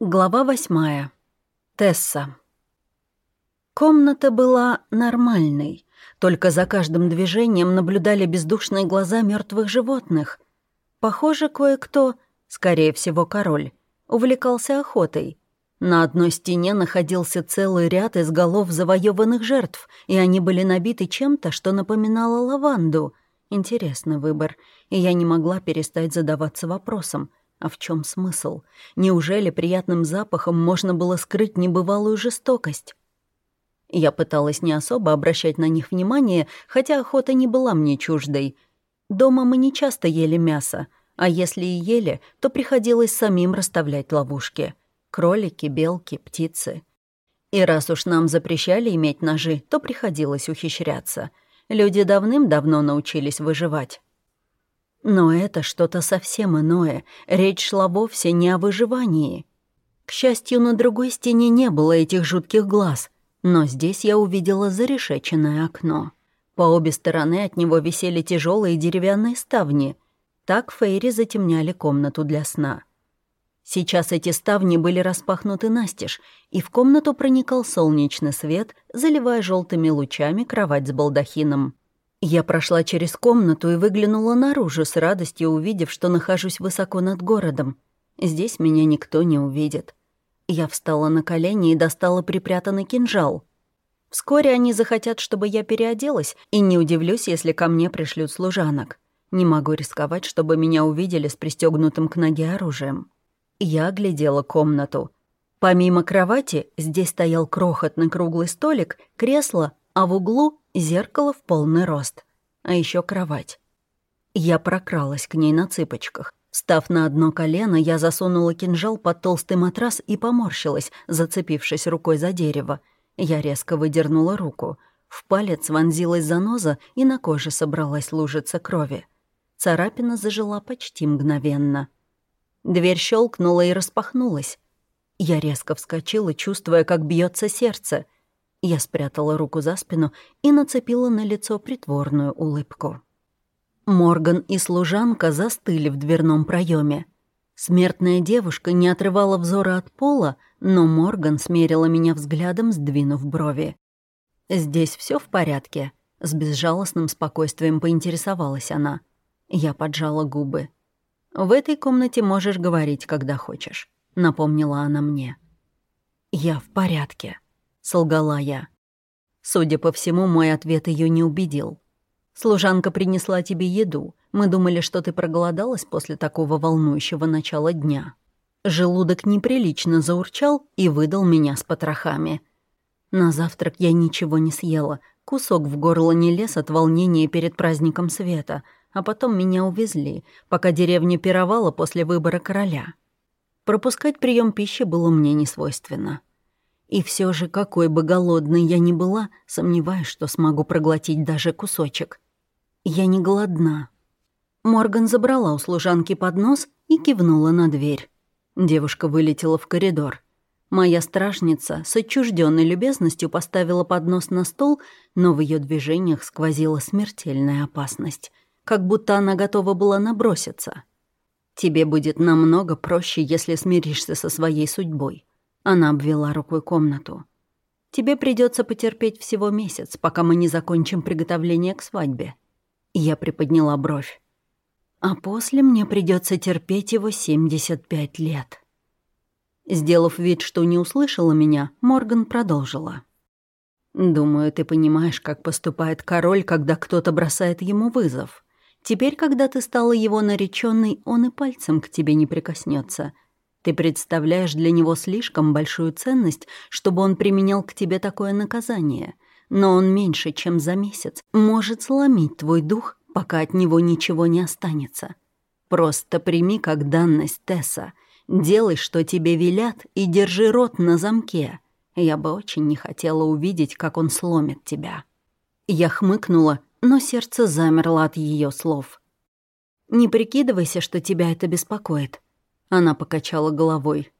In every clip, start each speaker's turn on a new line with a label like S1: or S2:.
S1: Глава восьмая. Тесса. Комната была нормальной, только за каждым движением наблюдали бездушные глаза мертвых животных. Похоже, кое-кто, скорее всего, король, увлекался охотой. На одной стене находился целый ряд из голов завоеванных жертв, и они были набиты чем-то, что напоминало лаванду. Интересный выбор, и я не могла перестать задаваться вопросом — а в чем смысл? Неужели приятным запахом можно было скрыть небывалую жестокость? Я пыталась не особо обращать на них внимание, хотя охота не была мне чуждой. Дома мы не часто ели мясо, а если и ели, то приходилось самим расставлять ловушки. Кролики, белки, птицы. И раз уж нам запрещали иметь ножи, то приходилось ухищряться. Люди давным-давно научились выживать. Но это что-то совсем иное. Речь шла вовсе не о выживании. К счастью, на другой стене не было этих жутких глаз, но здесь я увидела зарешеченное окно. По обе стороны от него висели тяжелые деревянные ставни. Так Фейри затемняли комнату для сна. Сейчас эти ставни были распахнуты настежь, и в комнату проникал солнечный свет, заливая желтыми лучами кровать с балдахином. Я прошла через комнату и выглянула наружу с радостью, увидев, что нахожусь высоко над городом. Здесь меня никто не увидит. Я встала на колени и достала припрятанный кинжал. Вскоре они захотят, чтобы я переоделась, и не удивлюсь, если ко мне пришлют служанок. Не могу рисковать, чтобы меня увидели с пристегнутым к ноге оружием. Я оглядела комнату. Помимо кровати, здесь стоял крохотный круглый столик, кресло, а в углу — зеркало в полный рост. А еще кровать. Я прокралась к ней на цыпочках. Став на одно колено, я засунула кинжал под толстый матрас и поморщилась, зацепившись рукой за дерево. Я резко выдернула руку. В палец вонзилась заноза, и на коже собралась лужица крови. Царапина зажила почти мгновенно. Дверь щелкнула и распахнулась. Я резко вскочила, чувствуя, как бьется сердце — я спрятала руку за спину и нацепила на лицо притворную улыбку. Морган и служанка застыли в дверном проеме. Смертная девушка не отрывала взора от пола, но Морган смерила меня взглядом, сдвинув брови. «Здесь все в порядке?» — с безжалостным спокойствием поинтересовалась она. Я поджала губы. «В этой комнате можешь говорить, когда хочешь», — напомнила она мне. «Я в порядке», солгала я. Судя по всему, мой ответ ее не убедил. «Служанка принесла тебе еду. Мы думали, что ты проголодалась после такого волнующего начала дня». Желудок неприлично заурчал и выдал меня с потрохами. На завтрак я ничего не съела. Кусок в горло не лез от волнения перед праздником света, а потом меня увезли, пока деревня пировала после выбора короля. Пропускать прием пищи было мне не свойственно. И все же, какой бы голодной я ни была, сомневаюсь, что смогу проглотить даже кусочек. Я не голодна. Морган забрала у служанки поднос и кивнула на дверь. Девушка вылетела в коридор. Моя стражница с отчужденной любезностью поставила поднос на стол, но в ее движениях сквозила смертельная опасность, как будто она готова была наброситься. «Тебе будет намного проще, если смиришься со своей судьбой», она обвела рукой комнату. «Тебе придется потерпеть всего месяц, пока мы не закончим приготовление к свадьбе». Я приподняла бровь. «А после мне придется терпеть его 75 лет». Сделав вид, что не услышала меня, Морган продолжила. «Думаю, ты понимаешь, как поступает король, когда кто-то бросает ему вызов. Теперь, когда ты стала его нареченной, он и пальцем к тебе не прикоснется. Ты представляешь для него слишком большую ценность, чтобы он применял к тебе такое наказание. Но он меньше, чем за месяц, может сломить твой дух, пока от него ничего не останется. Просто прими как данность Тесса. Делай, что тебе велят, и держи рот на замке. Я бы очень не хотела увидеть, как он сломит тебя». Я хмыкнула, но сердце замерло от ее слов. «Не прикидывайся, что тебя это беспокоит», она покачала головой.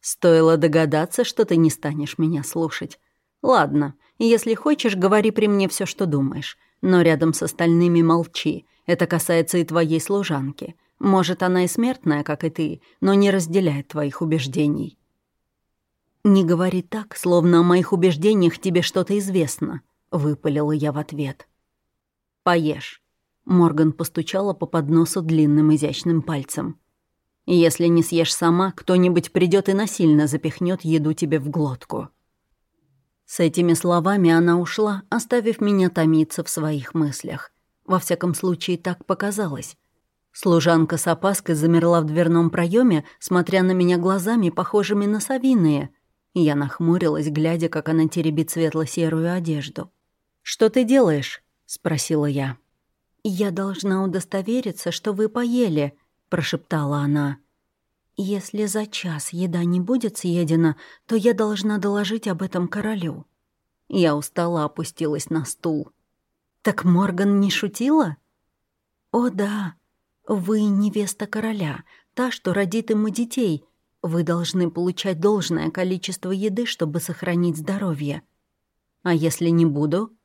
S1: «Стоило догадаться, что ты не станешь меня слушать. Ладно, если хочешь, говори при мне все, что думаешь. Но рядом с остальными молчи. Это касается и твоей служанки. Может, она и смертная, как и ты, но не разделяет твоих убеждений. «Не говори так, словно о моих убеждениях тебе что-то известно», — выпалила я в ответ. «Поешь». Морган постучала по подносу длинным изящным пальцем. «Если не съешь сама, кто-нибудь придет и насильно запихнет еду тебе в глотку». С этими словами она ушла, оставив меня томиться в своих мыслях. Во всяком случае, так показалось. Служанка с опаской замерла в дверном проеме, смотря на меня глазами, похожими на совиные. Я нахмурилась, глядя, как она теребит светло-серую одежду. «Что ты делаешь?» — спросила я. «Я должна удостовериться, что вы поели», — прошептала она. «Если за час еда не будет съедена, то я должна доложить об этом королю». Я устала опустилась на стул. «Так Морган не шутила?» «О да, вы невеста короля, та, что родит ему детей. Вы должны получать должное количество еды, чтобы сохранить здоровье. А если не буду?»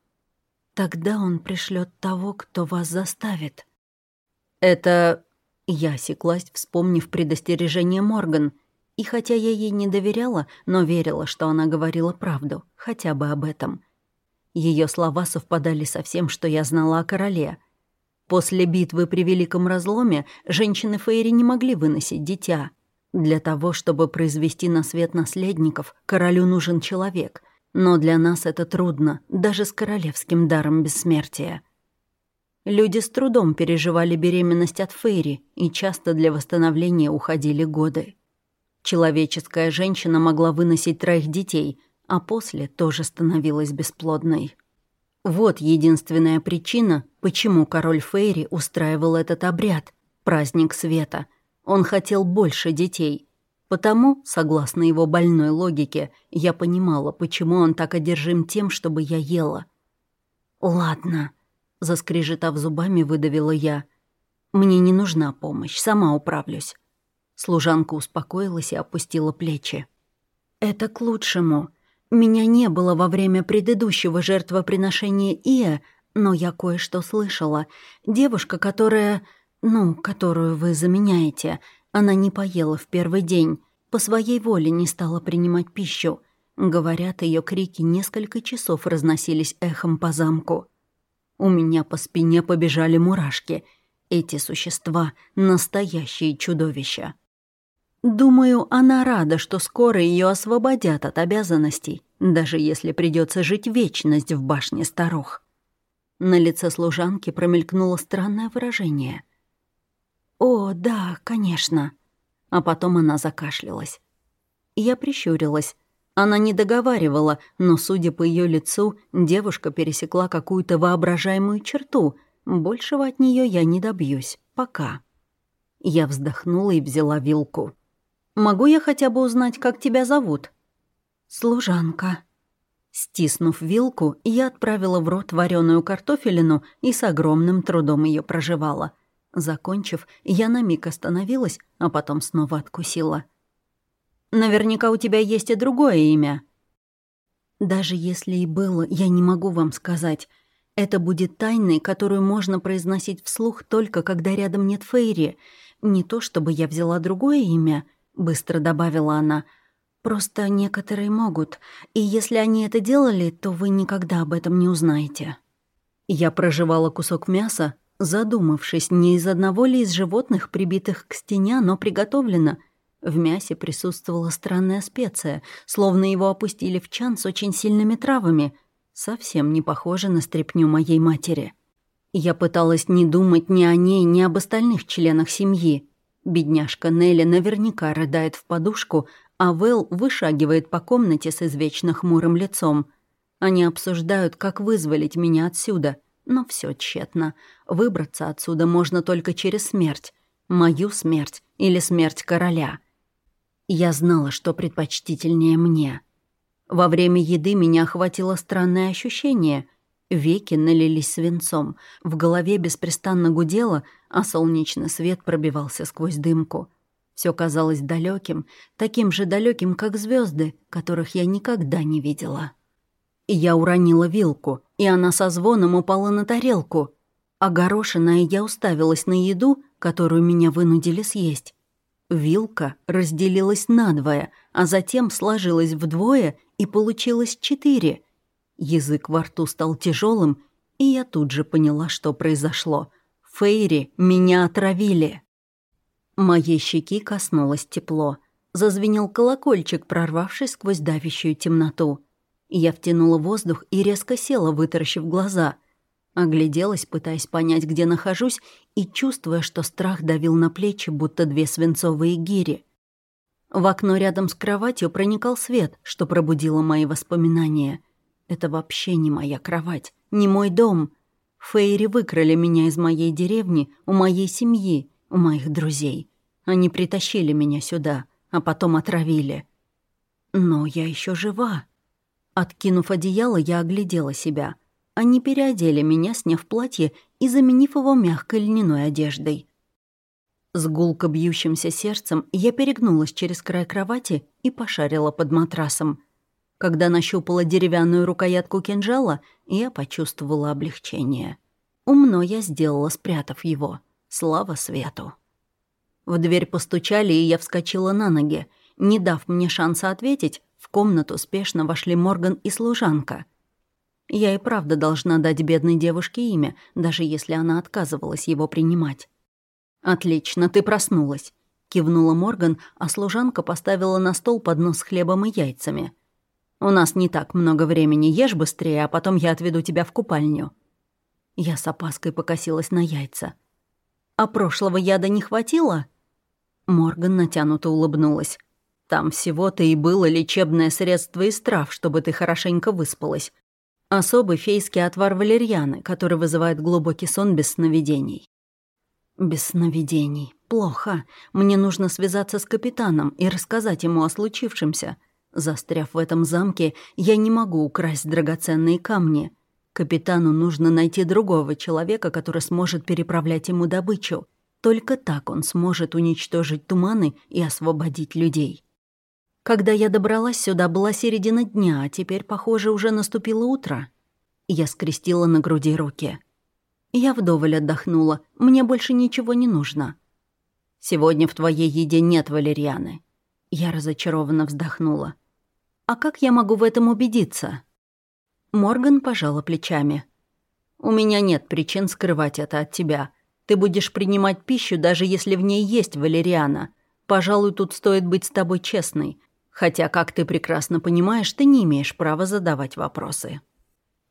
S1: Тогда он пришлет того, кто вас заставит. Это... Я осеклась, вспомнив предостережение Морган. И хотя я ей не доверяла, но верила, что она говорила правду, хотя бы об этом. Ее слова совпадали со всем, что я знала о короле. После битвы при Великом Разломе женщины Фейри не могли выносить дитя. Для того, чтобы произвести на свет наследников, королю нужен человек, но для нас это трудно, даже с королевским даром бессмертия. Люди с трудом переживали беременность от Фейри, и часто для восстановления уходили годы. Человеческая женщина могла выносить троих детей, а после тоже становилась бесплодной. Вот единственная причина, почему король Фейри устраивал этот обряд – праздник света. Он хотел больше детей, Потому, согласно его больной логике, я понимала, почему он так одержим тем, чтобы я ела. «Ладно», — заскрежетав зубами, выдавила я. «Мне не нужна помощь, сама управлюсь». Служанка успокоилась и опустила плечи. «Это к лучшему. Меня не было во время предыдущего жертвоприношения Ия, но я кое-что слышала. Девушка, которая... ну, которую вы заменяете, она не поела в первый день, по своей воле не стала принимать пищу. Говорят, ее крики несколько часов разносились эхом по замку. У меня по спине побежали мурашки. Эти существа — настоящие чудовища. Думаю, она рада, что скоро ее освободят от обязанностей, даже если придется жить вечность в башне старух. На лице служанки промелькнуло странное выражение. «О, да, конечно», а потом она закашлялась. Я прищурилась. Она не договаривала, но, судя по ее лицу, девушка пересекла какую-то воображаемую черту. Большего от нее я не добьюсь. Пока. Я вздохнула и взяла вилку. «Могу я хотя бы узнать, как тебя зовут?» «Служанка». Стиснув вилку, я отправила в рот вареную картофелину и с огромным трудом ее проживала — Закончив, я на миг остановилась, а потом снова откусила. «Наверняка у тебя есть и другое имя». «Даже если и было, я не могу вам сказать. Это будет тайной, которую можно произносить вслух только когда рядом нет Фейри. Не то чтобы я взяла другое имя», — быстро добавила она. «Просто некоторые могут, и если они это делали, то вы никогда об этом не узнаете». Я проживала кусок мяса, задумавшись, не из одного ли из животных, прибитых к стене, но приготовлено. В мясе присутствовала странная специя, словно его опустили в чан с очень сильными травами. Совсем не похоже на стряпню моей матери. Я пыталась не думать ни о ней, ни об остальных членах семьи. Бедняжка Нелли наверняка рыдает в подушку, а Вэл вышагивает по комнате с извечно хмурым лицом. Они обсуждают, как вызволить меня отсюда — но все тщетно. Выбраться отсюда можно только через смерть. Мою смерть или смерть короля. Я знала, что предпочтительнее мне. Во время еды меня охватило странное ощущение. Веки налились свинцом, в голове беспрестанно гудело, а солнечный свет пробивался сквозь дымку. Все казалось далеким, таким же далеким, как звезды, которых я никогда не видела. Я уронила вилку, и она со звоном упала на тарелку. Огорошенная я уставилась на еду, которую меня вынудили съесть. Вилка разделилась надвое, а затем сложилась вдвое и получилось четыре. Язык во рту стал тяжелым, и я тут же поняла, что произошло. Фейри меня отравили. Моей щеки коснулось тепло. Зазвенел колокольчик, прорвавшись сквозь давящую темноту. Я втянула воздух и резко села, вытаращив глаза. Огляделась, пытаясь понять, где нахожусь, и чувствуя, что страх давил на плечи, будто две свинцовые гири. В окно рядом с кроватью проникал свет, что пробудило мои воспоминания. Это вообще не моя кровать, не мой дом. Фейри выкрали меня из моей деревни, у моей семьи, у моих друзей. Они притащили меня сюда, а потом отравили. Но я еще жива. Откинув одеяло, я оглядела себя. Они переодели меня, сняв платье и заменив его мягкой льняной одеждой. С гулко бьющимся сердцем я перегнулась через край кровати и пошарила под матрасом. Когда нащупала деревянную рукоятку кинжала, я почувствовала облегчение. Умно я сделала, спрятав его. Слава свету. В дверь постучали, и я вскочила на ноги. Не дав мне шанса ответить, в комнату спешно вошли Морган и служанка. Я и правда должна дать бедной девушке имя, даже если она отказывалась его принимать. «Отлично, ты проснулась», — кивнула Морган, а служанка поставила на стол поднос с хлебом и яйцами. «У нас не так много времени, ешь быстрее, а потом я отведу тебя в купальню». Я с опаской покосилась на яйца. «А прошлого яда не хватило?» Морган натянуто улыбнулась. «Там всего-то и было лечебное средство из трав, чтобы ты хорошенько выспалась. Особый фейский отвар валерьяны, который вызывает глубокий сон без сновидений». «Без сновидений. Плохо. Мне нужно связаться с капитаном и рассказать ему о случившемся. Застряв в этом замке, я не могу украсть драгоценные камни. Капитану нужно найти другого человека, который сможет переправлять ему добычу. Только так он сможет уничтожить туманы и освободить людей. Когда я добралась сюда, была середина дня, а теперь, похоже, уже наступило утро. Я скрестила на груди руки. Я вдоволь отдохнула, мне больше ничего не нужно. «Сегодня в твоей еде нет валерьяны». Я разочарованно вздохнула. «А как я могу в этом убедиться?» Морган пожала плечами. «У меня нет причин скрывать это от тебя. Ты будешь принимать пищу, даже если в ней есть валериана. Пожалуй, тут стоит быть с тобой честной. Хотя, как ты прекрасно понимаешь, ты не имеешь права задавать вопросы».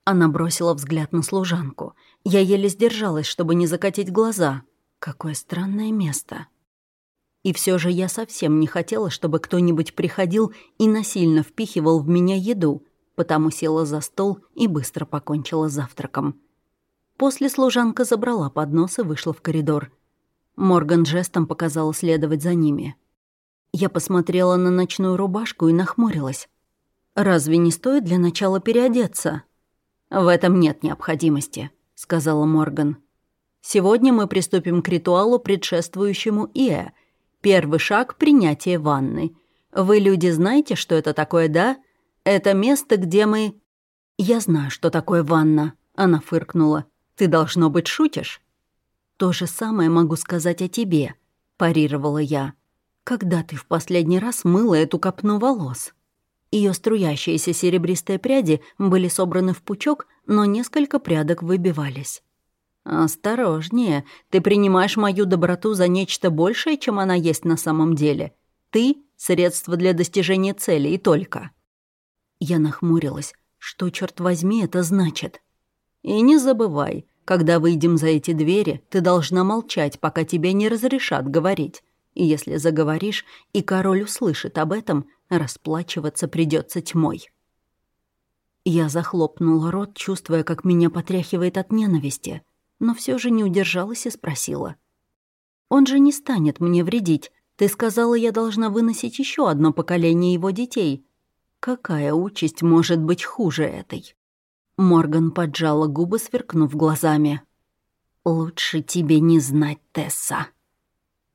S1: Она бросила взгляд на служанку. Я еле сдержалась, чтобы не закатить глаза. Какое странное место. И все же я совсем не хотела, чтобы кто-нибудь приходил и насильно впихивал в меня еду, потому села за стол и быстро покончила завтраком. После служанка забрала поднос и вышла в коридор. Морган жестом показала следовать за ними. Я посмотрела на ночную рубашку и нахмурилась. «Разве не стоит для начала переодеться?» «В этом нет необходимости», — сказала Морган. «Сегодня мы приступим к ритуалу, предшествующему Иэ. Первый шаг — принятие ванны. Вы, люди, знаете, что это такое, да? Это место, где мы...» «Я знаю, что такое ванна», — она фыркнула. «Ты, должно быть, шутишь?» «То же самое могу сказать о тебе», — парировала я. «Когда ты в последний раз мыла эту копну волос?» Ее струящиеся серебристые пряди были собраны в пучок, но несколько прядок выбивались. «Осторожнее, ты принимаешь мою доброту за нечто большее, чем она есть на самом деле. Ты — средство для достижения цели и только». Я нахмурилась. Что, черт возьми, это значит? И не забывай, когда выйдем за эти двери, ты должна молчать, пока тебе не разрешат говорить. И если заговоришь, и король услышит об этом, расплачиваться придется тьмой. Я захлопнула рот, чувствуя, как меня потряхивает от ненависти, но все же не удержалась и спросила. «Он же не станет мне вредить. Ты сказала, я должна выносить еще одно поколение его детей. Какая участь может быть хуже этой? Морган поджала губы, сверкнув глазами. «Лучше тебе не знать, Тесса».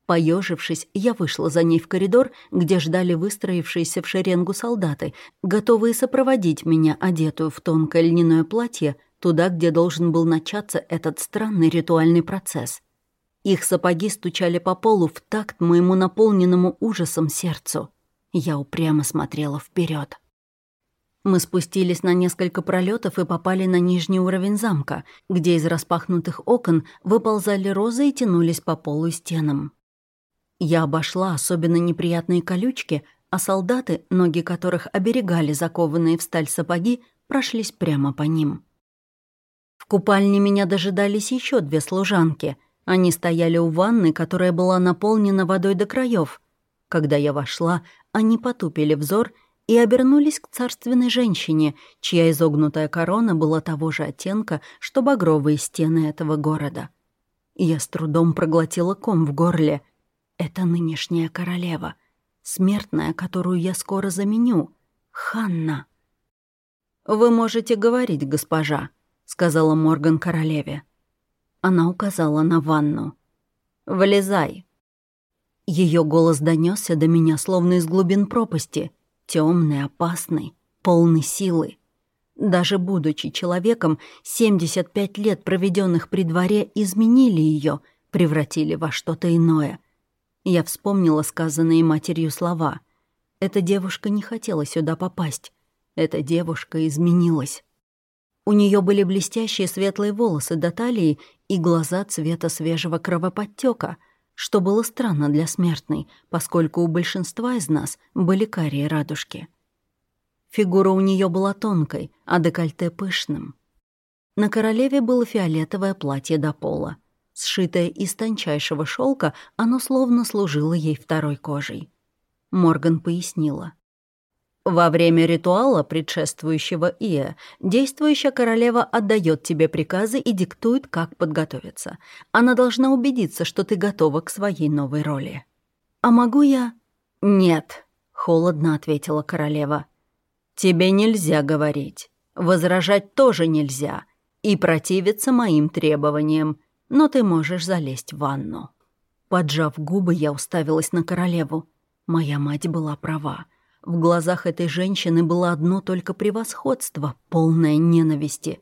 S1: Поежившись, я вышла за ней в коридор, где ждали выстроившиеся в шеренгу солдаты, готовые сопроводить меня, одетую в тонкое льняное платье, туда, где должен был начаться этот странный ритуальный процесс. Их сапоги стучали по полу в такт моему наполненному ужасом сердцу. Я упрямо смотрела вперед. Мы спустились на несколько пролетов и попали на нижний уровень замка, где из распахнутых окон выползали розы и тянулись по полу и стенам. Я обошла особенно неприятные колючки, а солдаты, ноги которых оберегали закованные в сталь сапоги, прошлись прямо по ним. В купальне меня дожидались еще две служанки. Они стояли у ванны, которая была наполнена водой до краев. Когда я вошла, они потупили взор и обернулись к царственной женщине, чья изогнутая корона была того же оттенка, что багровые стены этого города. Я с трудом проглотила ком в горле — это нынешняя королева, смертная, которую я скоро заменю. Ханна. «Вы можете говорить, госпожа», — сказала Морган королеве. Она указала на ванну. «Влезай». Ее голос донесся до меня, словно из глубин пропасти, темный, опасный, полный силы. Даже будучи человеком, 75 лет, проведенных при дворе, изменили ее, превратили во что-то иное — я вспомнила сказанные матерью слова. Эта девушка не хотела сюда попасть. Эта девушка изменилась. У нее были блестящие светлые волосы до талии и глаза цвета свежего кровоподтека, что было странно для смертной, поскольку у большинства из нас были карие радужки. Фигура у нее была тонкой, а декольте пышным. На королеве было фиолетовое платье до пола. Сшитое из тончайшего шелка, оно словно служило ей второй кожей. Морган пояснила. Во время ритуала, предшествующего Ия, действующая королева отдает тебе приказы и диктует, как подготовиться. Она должна убедиться, что ты готова к своей новой роли. «А могу я...» «Нет», — холодно ответила королева. «Тебе нельзя говорить. Возражать тоже нельзя. И противиться моим требованиям но ты можешь залезть в ванну». Поджав губы, я уставилась на королеву. Моя мать была права. В глазах этой женщины было одно только превосходство, полное ненависти.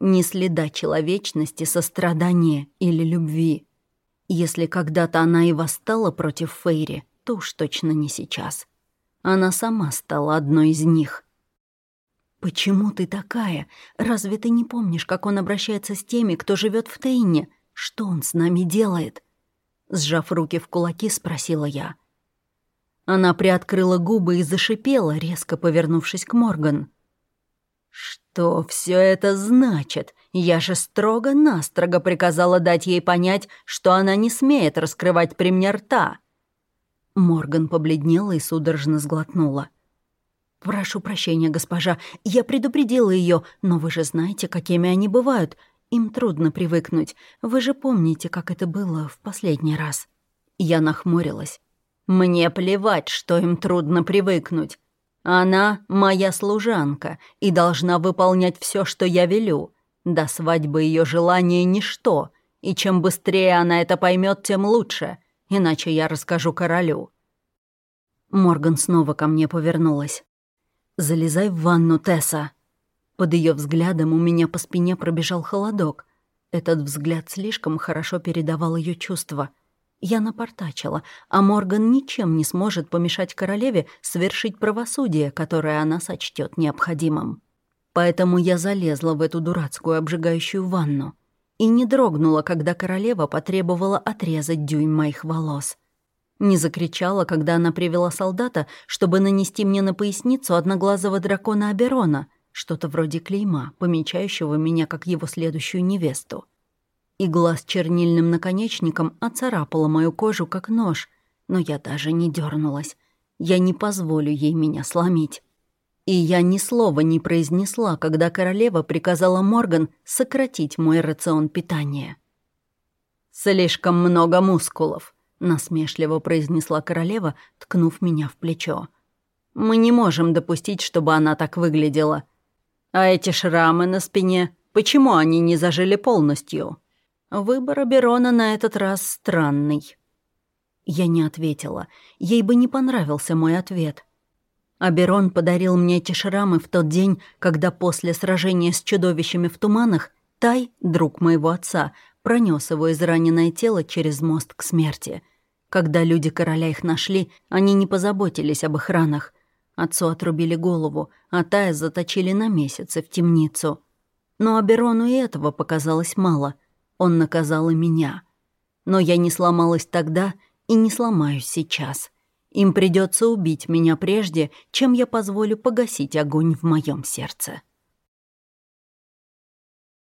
S1: Ни следа человечности, сострадания или любви. Если когда-то она и восстала против Фейри, то уж точно не сейчас. Она сама стала одной из них. «Почему ты такая? Разве ты не помнишь, как он обращается с теми, кто живет в Тейне? Что он с нами делает?» Сжав руки в кулаки, спросила я. Она приоткрыла губы и зашипела, резко повернувшись к Морган. «Что все это значит? Я же строго-настрого приказала дать ей понять, что она не смеет раскрывать при мне рта». Морган побледнела и судорожно сглотнула. «Прошу прощения, госпожа, я предупредила ее, но вы же знаете, какими они бывают. Им трудно привыкнуть. Вы же помните, как это было в последний раз. Я нахмурилась. Мне плевать, что им трудно привыкнуть. Она моя служанка и должна выполнять все, что я велю. До свадьбы ее желание ничто, и чем быстрее она это поймет, тем лучше, иначе я расскажу королю. Морган снова ко мне повернулась. «Залезай в ванну, Тесса», под ее взглядом у меня по спине пробежал холодок. Этот взгляд слишком хорошо передавал ее чувства. Я напортачила, а Морган ничем не сможет помешать королеве совершить правосудие, которое она сочтет необходимым. Поэтому я залезла в эту дурацкую обжигающую ванну и не дрогнула, когда королева потребовала отрезать дюйм моих волос. Не закричала, когда она привела солдата, чтобы нанести мне на поясницу одноглазого дракона Аберона — что-то вроде клейма, помечающего меня как его следующую невесту. Игла с чернильным наконечником оцарапала мою кожу, как нож, но я даже не дернулась. Я не позволю ей меня сломить. И я ни слова не произнесла, когда королева приказала Морган сократить мой рацион питания. «Слишком много мускулов», — насмешливо произнесла королева, ткнув меня в плечо. «Мы не можем допустить, чтобы она так выглядела. А эти шрамы на спине, почему они не зажили полностью? Выбор Аберона на этот раз странный. Я не ответила. Ей бы не понравился мой ответ. Аберон подарил мне эти шрамы в тот день, когда после сражения с чудовищами в туманах Тай, друг моего отца, пронес его израненное тело через мост к смерти. Когда люди короля их нашли, они не позаботились об их ранах. Отцу отрубили голову, а Тая заточили на месяцы в темницу. Но Аберону и этого показалось мало. Он наказал и меня. Но я не сломалась тогда и не сломаюсь сейчас. Им придется убить меня прежде, чем я позволю погасить огонь в моем сердце.